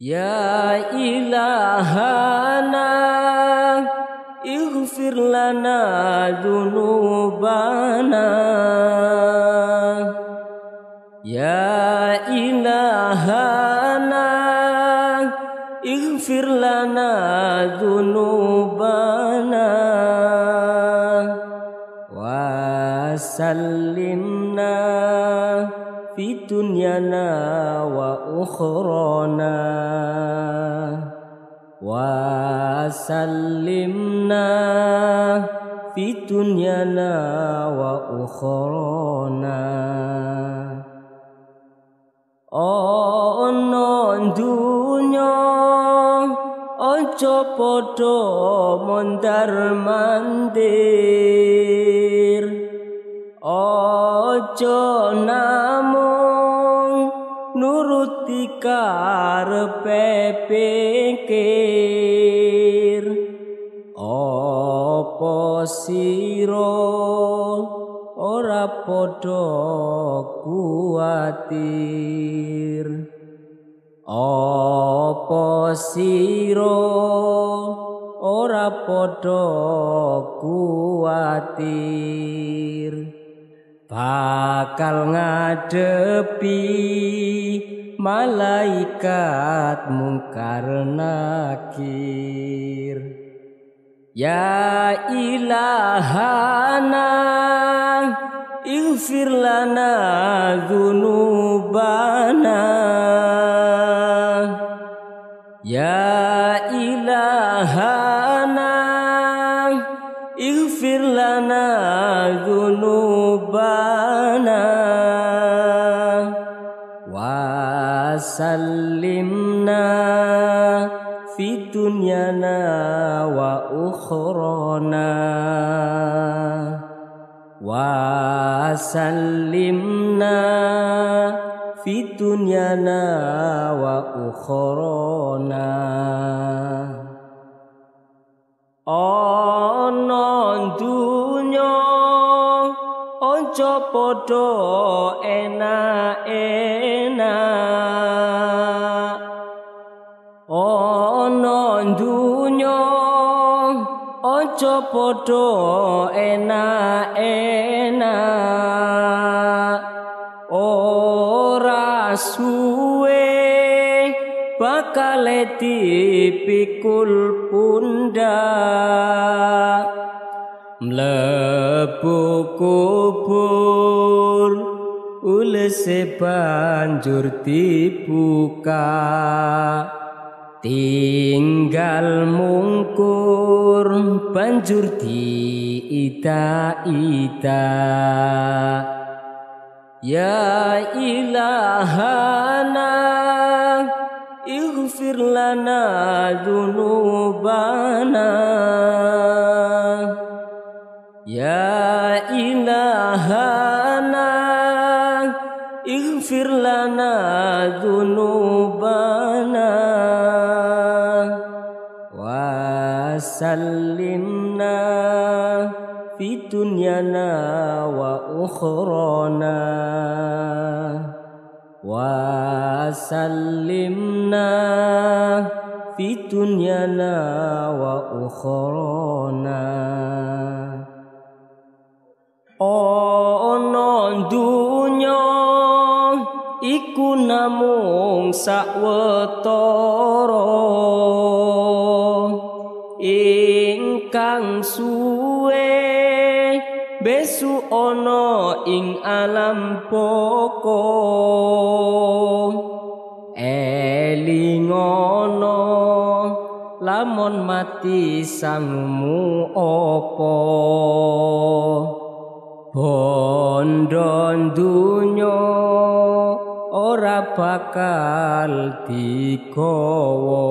يا إلهنا اغفر لنا ذنوبنا. يا إلهنا اغفر لنا ذنوبنا. وسلمنا ukhrana wa sallimna fi dunyana wa ukhrana ana dunya aja padha mondar mandir aja namung nuruti karepe pikir. Apa sira ora padha kuatir? Apa sira ora padha kuatir bakal ngadepi malaikat mungkar nakir ya ilahana ighfir lana dzunubana ya ilahana ighfir lana dzunubana وسلمنا في دنيانا وأخرانا وسلمنا في دنيانا وأخرانا oh. Aja padha enak-enak. Ana dunya aja padha enak-enak. Ora suwe bakal dipikul pundak mlebu kubur ulese banjur dibuka. Tinggal mungkur banjur diida-ida. Ya ilahana ighfir lana dzunubana يا إلهنا اغفر لنا ذنوبنا. وسلمنا في دنيانا وأخرانا. وسلمنا في دنيانا وأخرانا. Namung sawetara ingkang suwe besu ana ing alam poko. Elingono lamun mati sangmu apa? Bondo dunyo ora bakal digawa